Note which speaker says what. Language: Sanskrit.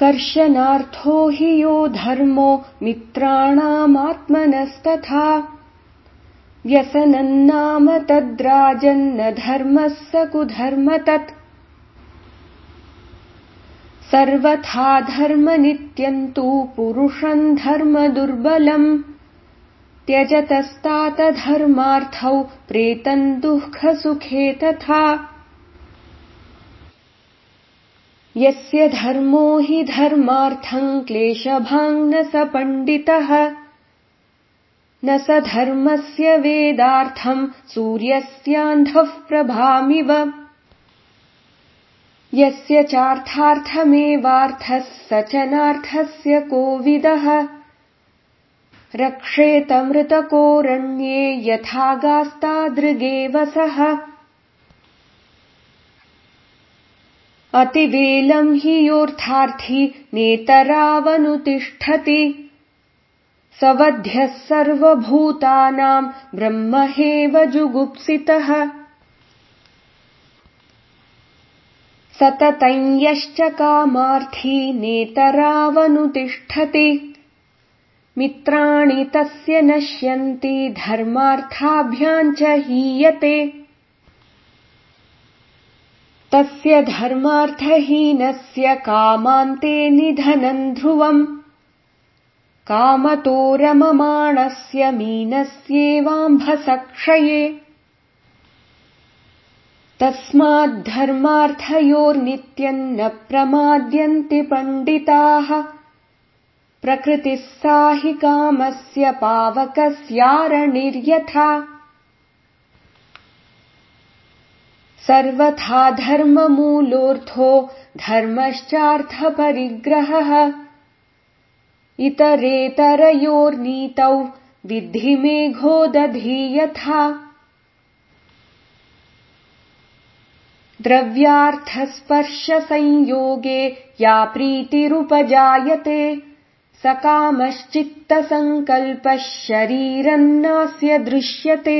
Speaker 1: कर्शनार्थो हि यो धर्मो मित्राणामात्मनस्तथा। व्यसनन्नाम तद्राजन्न धर्मः स कुधर्म तत् सर्वथा धर्मनित्यन्तु पुरुषम् धर्मदुर्बलम् त्यजतस्तातधर्मार्थौ प्रेतम् दुःखसुखे तथा यस्य धर्मो हि धर्मार्थम् क्लेशभाङ् स पण्डितः न स धर्मस्य वेदार्थम् सूर्यस्यान्धः प्रभामिव। यस्य चार्थार्थमेवार्थः स च नार्थस्य कोविदः। रक्षेतमृतकोरण्ये यथा गास्तादृगेव सः अतिवेलम् हि योऽर्थार्थी नेतरावनुतिष्ठति। सवध्यः सर्वभूतानाम् ब्रह्महेव जुगुप्सितः। सततञ्यश्च कामार्थी नेतरावनुतिष्ठति। मित्राणि तस्य नश्यन्ति धर्मार्थाभ्याम् च हीयते तस्य धर्मार्थहीनस्य कामान्ते निधनम् ध्रुवम्। कामतो रममाणस्य मीनस्येवाम्भसक्षये तस्माद्धर्मार्थयोर्नित्यम् न प्रमाद्यन्ति पण्डिताः। हि कामस्य पावकस्यारणिर्यथा सर्वथा धर्ममूलोऽर्थो धर्मश्चार्थपरिग्रहः। इतरेतरयोर्नीतौ विद्धि मेघो दधी यथा द्रव्यार्थस्पर्शसंयोगे या प्रीतिरुपजायते स कामश्चित्तसङ्कल्पः शरीरम् नास्य दृश्यते